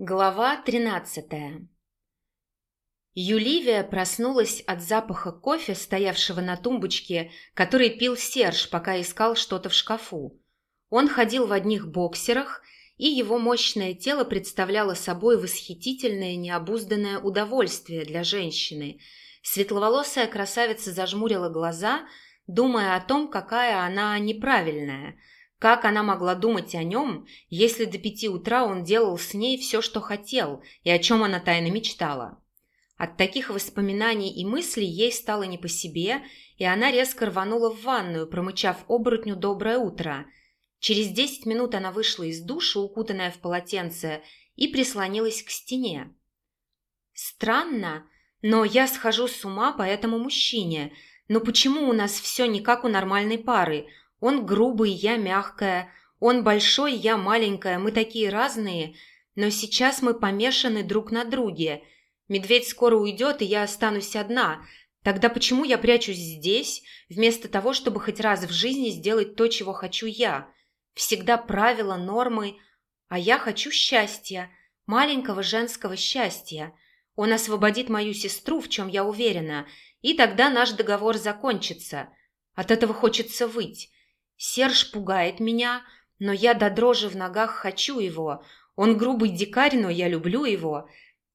Глава тринадцатая Юливия проснулась от запаха кофе, стоявшего на тумбочке, который пил Серж, пока искал что-то в шкафу. Он ходил в одних боксерах, и его мощное тело представляло собой восхитительное необузданное удовольствие для женщины. Светловолосая красавица зажмурила глаза, думая о том, какая она неправильная – как она могла думать о нем, если до пяти утра он делал с ней все, что хотел, и о чем она тайно мечтала? От таких воспоминаний и мыслей ей стало не по себе, и она резко рванула в ванную, промычав оборотню «доброе утро». Через десять минут она вышла из душа, укутанная в полотенце, и прислонилась к стене. «Странно, но я схожу с ума по этому мужчине. Но почему у нас все не как у нормальной пары?» Он грубый, я мягкая. Он большой, я маленькая. Мы такие разные. Но сейчас мы помешаны друг на друге. Медведь скоро уйдет, и я останусь одна. Тогда почему я прячусь здесь, вместо того, чтобы хоть раз в жизни сделать то, чего хочу я? Всегда правила, нормы. А я хочу счастья. Маленького женского счастья. Он освободит мою сестру, в чем я уверена. И тогда наш договор закончится. От этого хочется выть. Серж пугает меня, но я до дрожи в ногах хочу его. Он грубый дикарь, но я люблю его.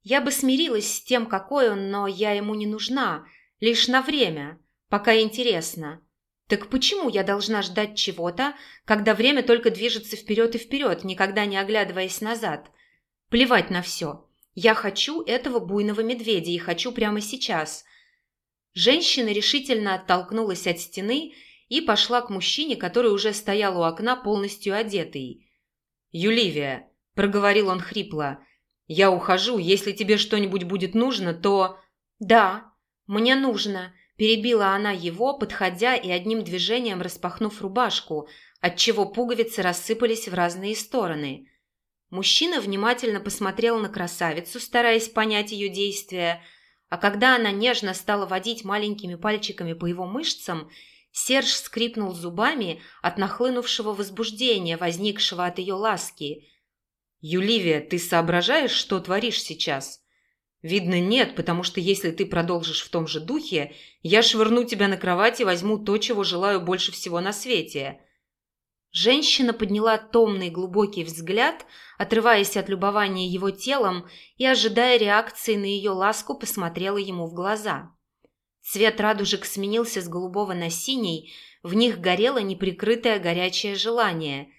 Я бы смирилась с тем, какой он, но я ему не нужна. Лишь на время, пока интересно. Так почему я должна ждать чего-то, когда время только движется вперед и вперед, никогда не оглядываясь назад? Плевать на все. Я хочу этого буйного медведя и хочу прямо сейчас. Женщина решительно оттолкнулась от стены и пошла к мужчине, который уже стоял у окна полностью одетый. «Юливия», – проговорил он хрипло, – «я ухожу, если тебе что-нибудь будет нужно, то...» «Да, мне нужно», – перебила она его, подходя и одним движением распахнув рубашку, отчего пуговицы рассыпались в разные стороны. Мужчина внимательно посмотрел на красавицу, стараясь понять ее действия, а когда она нежно стала водить маленькими пальчиками по его мышцам – Серж скрипнул зубами от нахлынувшего возбуждения, возникшего от ее ласки. «Юливия, ты соображаешь, что творишь сейчас?» «Видно, нет, потому что если ты продолжишь в том же духе, я швырну тебя на кровать и возьму то, чего желаю больше всего на свете». Женщина подняла томный глубокий взгляд, отрываясь от любования его телом и, ожидая реакции на ее ласку, посмотрела ему в глаза. Цвет радужек сменился с голубого на синий, в них горело неприкрытое горячее желание.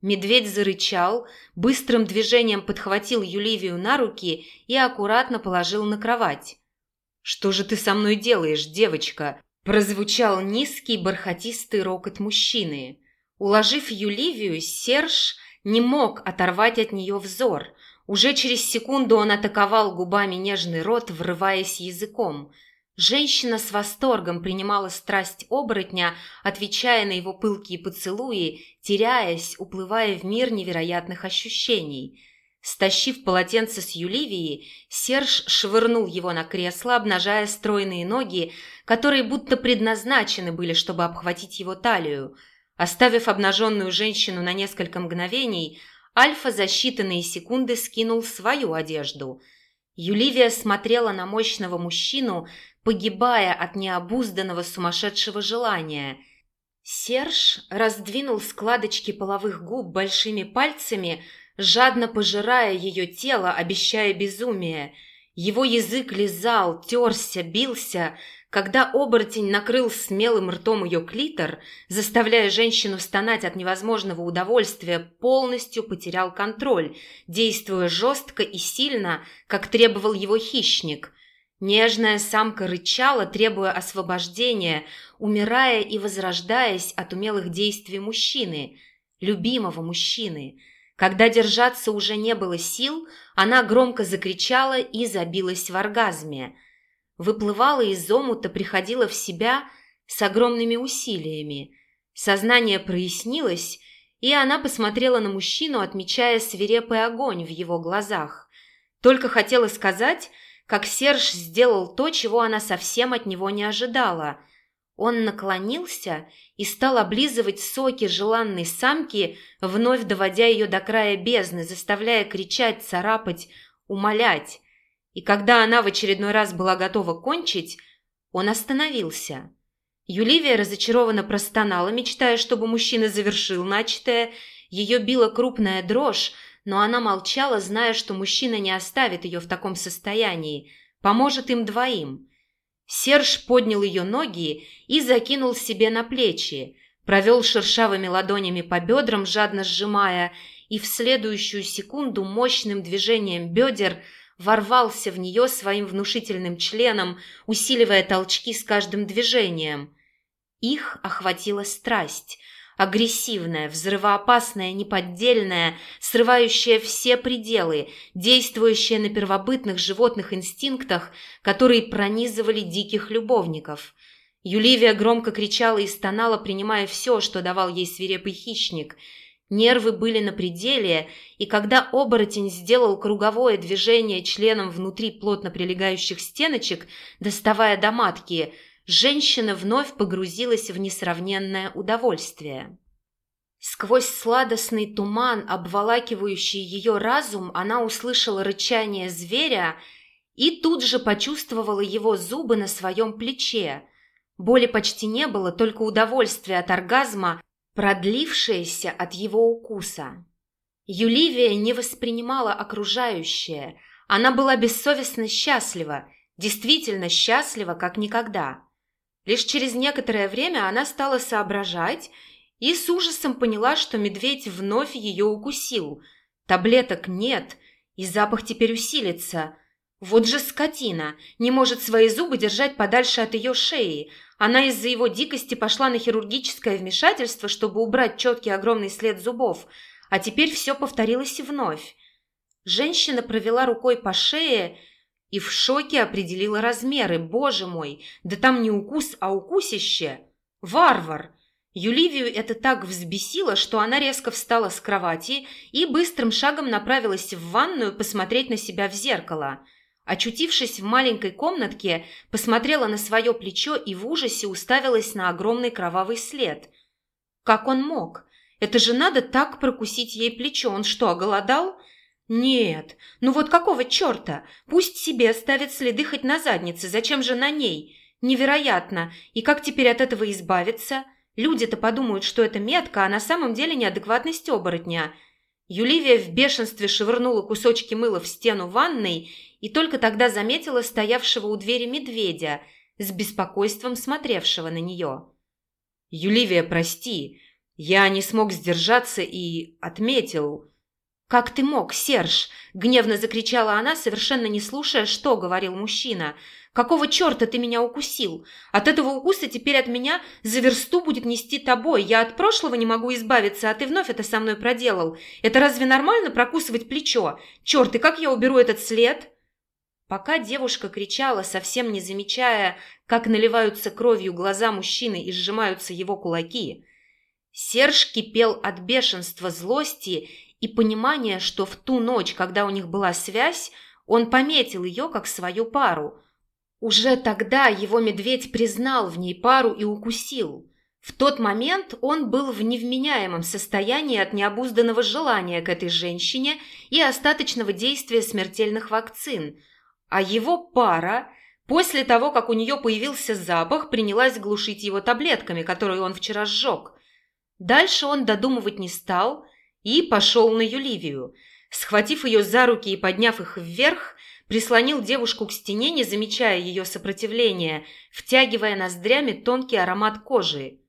Медведь зарычал, быстрым движением подхватил Юливию на руки и аккуратно положил на кровать. «Что же ты со мной делаешь, девочка?» прозвучал низкий бархатистый рокот мужчины. Уложив Юливию, Серж не мог оторвать от нее взор. Уже через секунду он атаковал губами нежный рот, врываясь языком – Женщина с восторгом принимала страсть оборотня, отвечая на его пылкие поцелуи, теряясь, уплывая в мир невероятных ощущений. Стащив полотенце с Юливии, Серж швырнул его на кресло, обнажая стройные ноги, которые будто предназначены были, чтобы обхватить его талию. Оставив обнаженную женщину на несколько мгновений, Альфа за считанные секунды скинул свою одежду – Юливия смотрела на мощного мужчину, погибая от необузданного сумасшедшего желания. Серж раздвинул складочки половых губ большими пальцами, жадно пожирая ее тело, обещая безумие. Его язык лизал, терся, бился. Когда оборотень накрыл смелым ртом ее клитор, заставляя женщину стонать от невозможного удовольствия, полностью потерял контроль, действуя жестко и сильно, как требовал его хищник – Нежная самка рычала, требуя освобождения, умирая и возрождаясь от умелых действий мужчины, любимого мужчины. Когда держаться уже не было сил, она громко закричала и забилась в оргазме. Выплывала из омута, приходила в себя с огромными усилиями. Сознание прояснилось, и она посмотрела на мужчину, отмечая свирепый огонь в его глазах. Только хотела сказать – как Серж сделал то, чего она совсем от него не ожидала. Он наклонился и стал облизывать соки желанной самки, вновь доводя ее до края бездны, заставляя кричать, царапать, умолять. И когда она в очередной раз была готова кончить, он остановился. Юливия разочарованно простонала, мечтая, чтобы мужчина завершил начатое. Ее била крупная дрожь, но она молчала, зная, что мужчина не оставит ее в таком состоянии, поможет им двоим. Серж поднял ее ноги и закинул себе на плечи, провел шершавыми ладонями по бедрам, жадно сжимая, и в следующую секунду мощным движением бедер ворвался в нее своим внушительным членом, усиливая толчки с каждым движением. Их охватила страсть, агрессивная, взрывоопасная, неподдельная, срывающая все пределы, действующая на первобытных животных инстинктах, которые пронизывали диких любовников. Юливия громко кричала и стонала, принимая все, что давал ей свирепый хищник. Нервы были на пределе, и когда оборотень сделал круговое движение членом внутри плотно прилегающих стеночек, доставая до матки – женщина вновь погрузилась в несравненное удовольствие. Сквозь сладостный туман, обволакивающий ее разум, она услышала рычание зверя и тут же почувствовала его зубы на своем плече. Боли почти не было, только удовольствие от оргазма, продлившееся от его укуса. Юливия не воспринимала окружающее. Она была бессовестно счастлива, действительно счастлива, как никогда. Лишь через некоторое время она стала соображать и с ужасом поняла, что медведь вновь ее укусил. Таблеток нет, и запах теперь усилится. Вот же скотина! Не может свои зубы держать подальше от ее шеи. Она из-за его дикости пошла на хирургическое вмешательство, чтобы убрать четкий огромный след зубов. А теперь все повторилось вновь. Женщина провела рукой по шее и в шоке определила размеры. Боже мой, да там не укус, а укусище. Варвар! Юливию это так взбесило, что она резко встала с кровати и быстрым шагом направилась в ванную посмотреть на себя в зеркало. Очутившись в маленькой комнатке, посмотрела на свое плечо и в ужасе уставилась на огромный кровавый след. Как он мог? Это же надо так прокусить ей плечо. Он что, оголодал? «Нет, ну вот какого черта? Пусть себе оставит следы хоть на заднице, зачем же на ней? Невероятно! И как теперь от этого избавиться? Люди-то подумают, что это метка, а на самом деле неадекватность оборотня». Юливия в бешенстве швырнула кусочки мыла в стену ванной и только тогда заметила стоявшего у двери медведя, с беспокойством смотревшего на нее. «Юливия, прости, я не смог сдержаться и отметил...» «Как ты мог, Серж?» – гневно закричала она, совершенно не слушая, что говорил мужчина. «Какого черта ты меня укусил? От этого укуса теперь от меня за версту будет нести тобой. Я от прошлого не могу избавиться, а ты вновь это со мной проделал. Это разве нормально прокусывать плечо? Черт, и как я уберу этот след?» Пока девушка кричала, совсем не замечая, как наливаются кровью глаза мужчины и сжимаются его кулаки, Серж кипел от бешенства, злости и понимание, что в ту ночь, когда у них была связь, он пометил ее как свою пару. Уже тогда его медведь признал в ней пару и укусил. В тот момент он был в невменяемом состоянии от необузданного желания к этой женщине и остаточного действия смертельных вакцин, а его пара После того, как у нее появился запах, принялась глушить его таблетками, которые он вчера сжег. Дальше он додумывать не стал и пошел на Юливию. Схватив ее за руки и подняв их вверх, прислонил девушку к стене, не замечая ее сопротивления, втягивая ноздрями тонкий аромат кожи.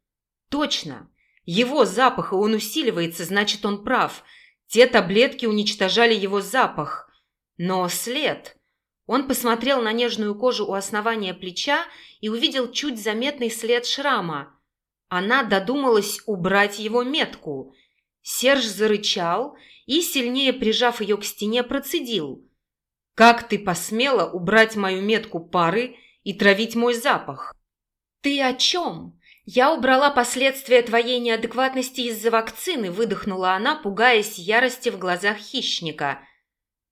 Точно! Его запах, и он усиливается, значит, он прав. Те таблетки уничтожали его запах. Но след... Он посмотрел на нежную кожу у основания плеча и увидел чуть заметный след шрама. Она додумалась убрать его метку – Серж зарычал и, сильнее прижав ее к стене, процедил. «Как ты посмела убрать мою метку пары и травить мой запах?» «Ты о чем? Я убрала последствия твоей неадекватности из-за вакцины», выдохнула она, пугаясь ярости в глазах хищника.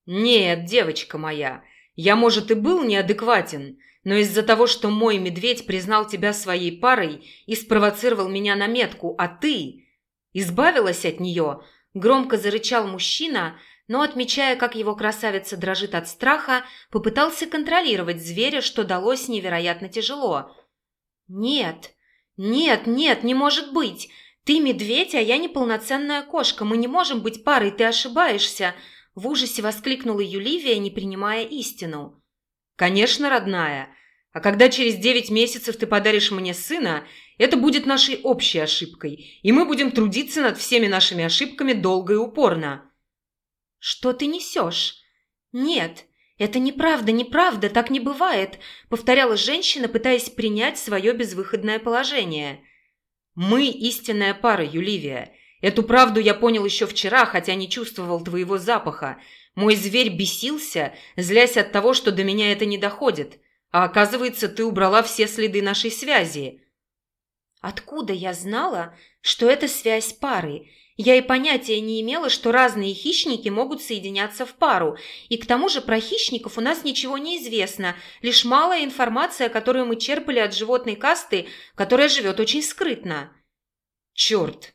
«Нет, девочка моя, я, может, и был неадекватен, но из-за того, что мой медведь признал тебя своей парой и спровоцировал меня на метку, а ты избавилась от нее, громко зарычал мужчина, но, отмечая, как его красавица дрожит от страха, попытался контролировать зверя, что далось невероятно тяжело. «Нет, нет, нет, не может быть! Ты медведь, а я неполноценная кошка, мы не можем быть парой, ты ошибаешься!» В ужасе воскликнула Юливия, не принимая истину. «Конечно, родная. А когда через девять месяцев ты подаришь мне сына, это будет нашей общей ошибкой, и мы будем трудиться над всеми нашими ошибками долго и упорно». «Что ты несешь?» «Нет, это неправда, неправда, так не бывает», — повторяла женщина, пытаясь принять свое безвыходное положение. «Мы истинная пара, Юливия. Эту правду я понял еще вчера, хотя не чувствовал твоего запаха. Мой зверь бесился, злясь от того, что до меня это не доходит. А оказывается, ты убрала все следы нашей связи. Откуда я знала, что это связь пары? Я и понятия не имела, что разные хищники могут соединяться в пару. И к тому же про хищников у нас ничего не известно, лишь малая информация, которую мы черпали от животной касты, которая живет очень скрытно. Черт!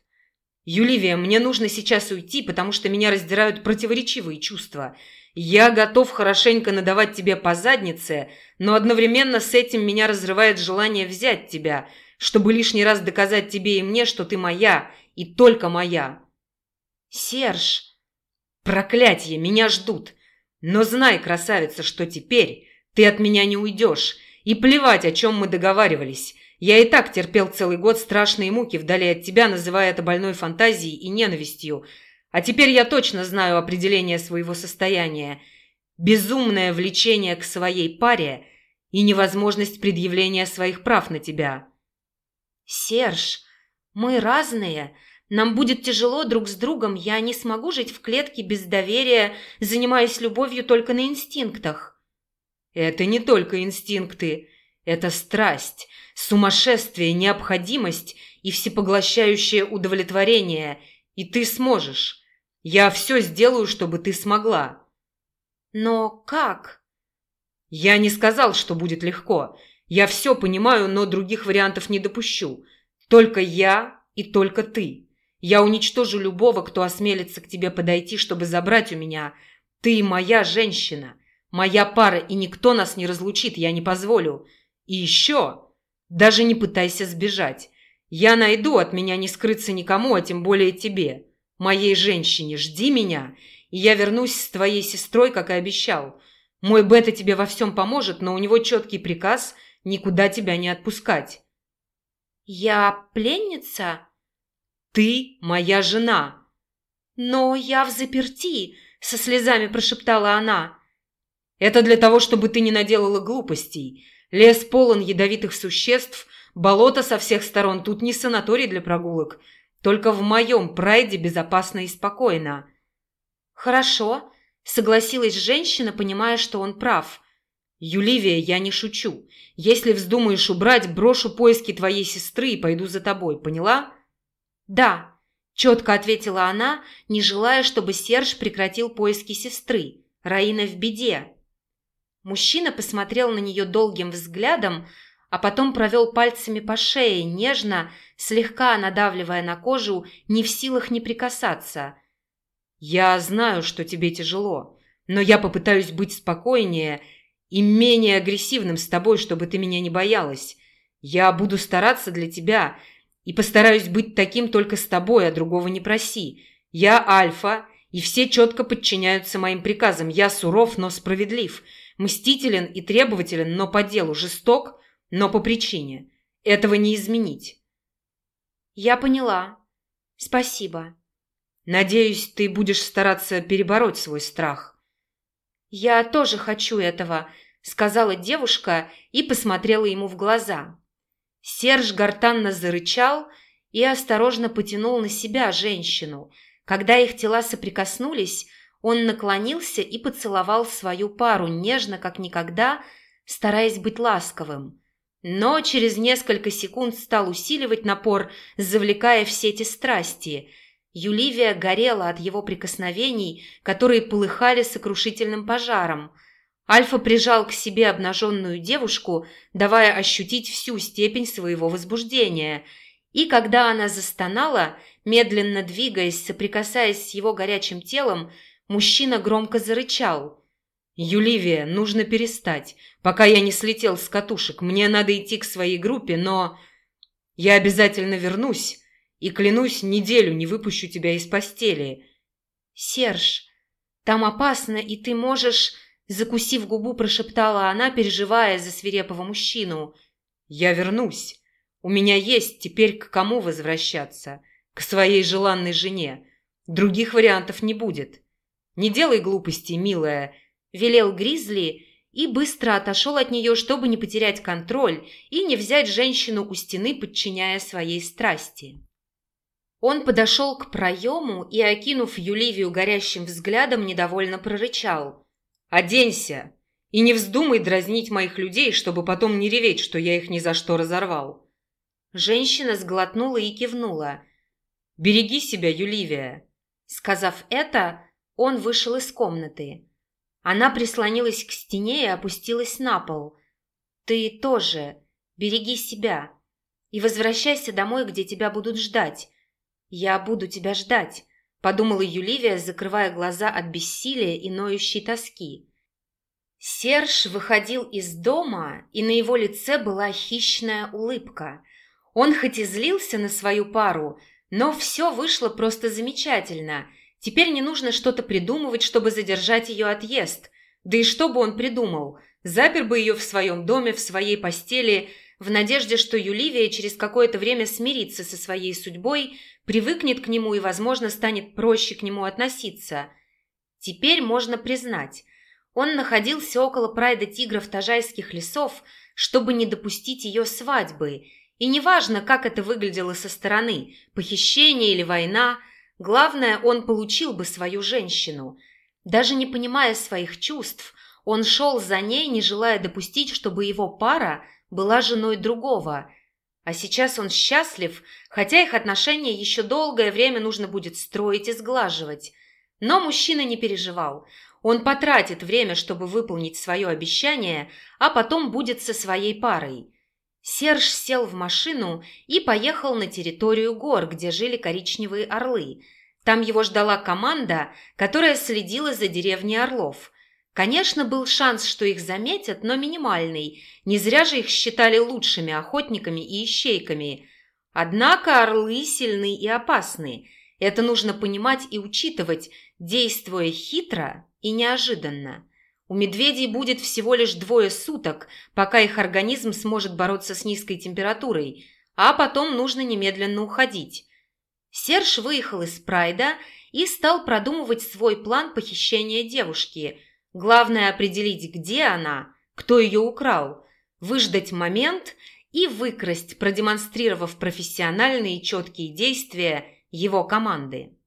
Юливия, мне нужно сейчас уйти, потому что меня раздирают противоречивые чувства. Я готов хорошенько надавать тебе по заднице, но одновременно с этим меня разрывает желание взять тебя, чтобы лишний раз доказать тебе и мне, что ты моя и только моя. Серж, проклятье, меня ждут. Но знай, красавица, что теперь ты от меня не уйдешь. И плевать, о чем мы договаривались. Я и так терпел целый год страшные муки вдали от тебя, называя это больной фантазией и ненавистью. А теперь я точно знаю определение своего состояния. Безумное влечение к своей паре и невозможность предъявления своих прав на тебя. Серж, мы разные. Нам будет тяжело друг с другом. Я не смогу жить в клетке без доверия, занимаясь любовью только на инстинктах. Это не только инстинкты. Это страсть, сумасшествие, необходимость и всепоглощающее удовлетворение. И ты сможешь. Я все сделаю, чтобы ты смогла. Но как? Я не сказал, что будет легко. Я все понимаю, но других вариантов не допущу. Только я и только ты. Я уничтожу любого, кто осмелится к тебе подойти, чтобы забрать у меня. Ты моя женщина, моя пара, и никто нас не разлучит, я не позволю. И еще, даже не пытайся сбежать. Я найду, от меня не скрыться никому, а тем более тебе моей женщине, жди меня, и я вернусь с твоей сестрой, как и обещал. Мой Бета тебе во всем поможет, но у него четкий приказ никуда тебя не отпускать». «Я пленница?» «Ты моя жена». «Но я в заперти», — со слезами прошептала она. «Это для того, чтобы ты не наделала глупостей. Лес полон ядовитых существ, болото со всех сторон, тут не санаторий для прогулок. Только в моем прайде безопасно и спокойно». «Хорошо», — согласилась женщина, понимая, что он прав. «Юливия, я не шучу. Если вздумаешь убрать, брошу поиски твоей сестры и пойду за тобой, поняла?» «Да», — четко ответила она, не желая, чтобы Серж прекратил поиски сестры. Раина в беде. Мужчина посмотрел на нее долгим взглядом, а потом провел пальцами по шее, нежно, слегка надавливая на кожу, не в силах не прикасаться. «Я знаю, что тебе тяжело, но я попытаюсь быть спокойнее и менее агрессивным с тобой, чтобы ты меня не боялась. Я буду стараться для тебя и постараюсь быть таким только с тобой, а другого не проси. Я альфа, и все четко подчиняются моим приказам. Я суров, но справедлив, мстителен и требователен, но по делу, жесток, но по причине. Этого не изменить. Я поняла. Спасибо. Надеюсь, ты будешь стараться перебороть свой страх. Я тоже хочу этого, сказала девушка и посмотрела ему в глаза. Серж гортанно зарычал и осторожно потянул на себя женщину. Когда их тела соприкоснулись, он наклонился и поцеловал свою пару нежно, как никогда, стараясь быть ласковым но через несколько секунд стал усиливать напор, завлекая все эти страсти. Юливия горела от его прикосновений, которые полыхали сокрушительным пожаром. Альфа прижал к себе обнаженную девушку, давая ощутить всю степень своего возбуждения. И когда она застонала, медленно двигаясь, соприкасаясь с его горячим телом, мужчина громко зарычал. «Юливия, нужно перестать. Пока я не слетел с катушек, мне надо идти к своей группе, но... Я обязательно вернусь и, клянусь, неделю не выпущу тебя из постели». «Серж, там опасно, и ты можешь...» Закусив губу, прошептала она, переживая за свирепого мужчину. «Я вернусь. У меня есть теперь к кому возвращаться. К своей желанной жене. Других вариантов не будет. Не делай глупостей, милая», — велел Гризли и быстро отошел от нее, чтобы не потерять контроль и не взять женщину у стены, подчиняя своей страсти. Он подошел к проему и, окинув Юливию горящим взглядом, недовольно прорычал. Оденься и не вздумай дразнить моих людей, чтобы потом не реветь, что я их ни за что разорвал». Женщина сглотнула и кивнула. «Береги себя, Юливия». Сказав это, он вышел из комнаты. Она прислонилась к стене и опустилась на пол. «Ты тоже. Береги себя. И возвращайся домой, где тебя будут ждать. Я буду тебя ждать подумала Юливия, закрывая глаза от бессилия и ноющей тоски. Серж выходил из дома, и на его лице была хищная улыбка. Он хоть и злился на свою пару, но все вышло просто замечательно. Теперь не нужно что-то придумывать, чтобы задержать ее отъезд. Да и что бы он придумал? Запер бы ее в своем доме, в своей постели, в надежде, что Юливия через какое-то время смирится со своей судьбой – привыкнет к нему и, возможно, станет проще к нему относиться. Теперь можно признать, он находился около прайда тигров Тажайских лесов, чтобы не допустить ее свадьбы. И неважно, как это выглядело со стороны, похищение или война, главное, он получил бы свою женщину. Даже не понимая своих чувств, он шел за ней, не желая допустить, чтобы его пара была женой другого – а сейчас он счастлив, хотя их отношения еще долгое время нужно будет строить и сглаживать. Но мужчина не переживал. Он потратит время, чтобы выполнить свое обещание, а потом будет со своей парой. Серж сел в машину и поехал на территорию гор, где жили коричневые орлы. Там его ждала команда, которая следила за деревней орлов. Конечно, был шанс, что их заметят, но минимальный. Не зря же их считали лучшими охотниками и ищейками. Однако орлы сильны и опасны. Это нужно понимать и учитывать, действуя хитро и неожиданно. У медведей будет всего лишь двое суток, пока их организм сможет бороться с низкой температурой, а потом нужно немедленно уходить. Серж выехал из Прайда и стал продумывать свой план похищения девушки – Главное определить, где она, кто ее украл, выждать момент и выкрасть, продемонстрировав профессиональные четкие действия его команды.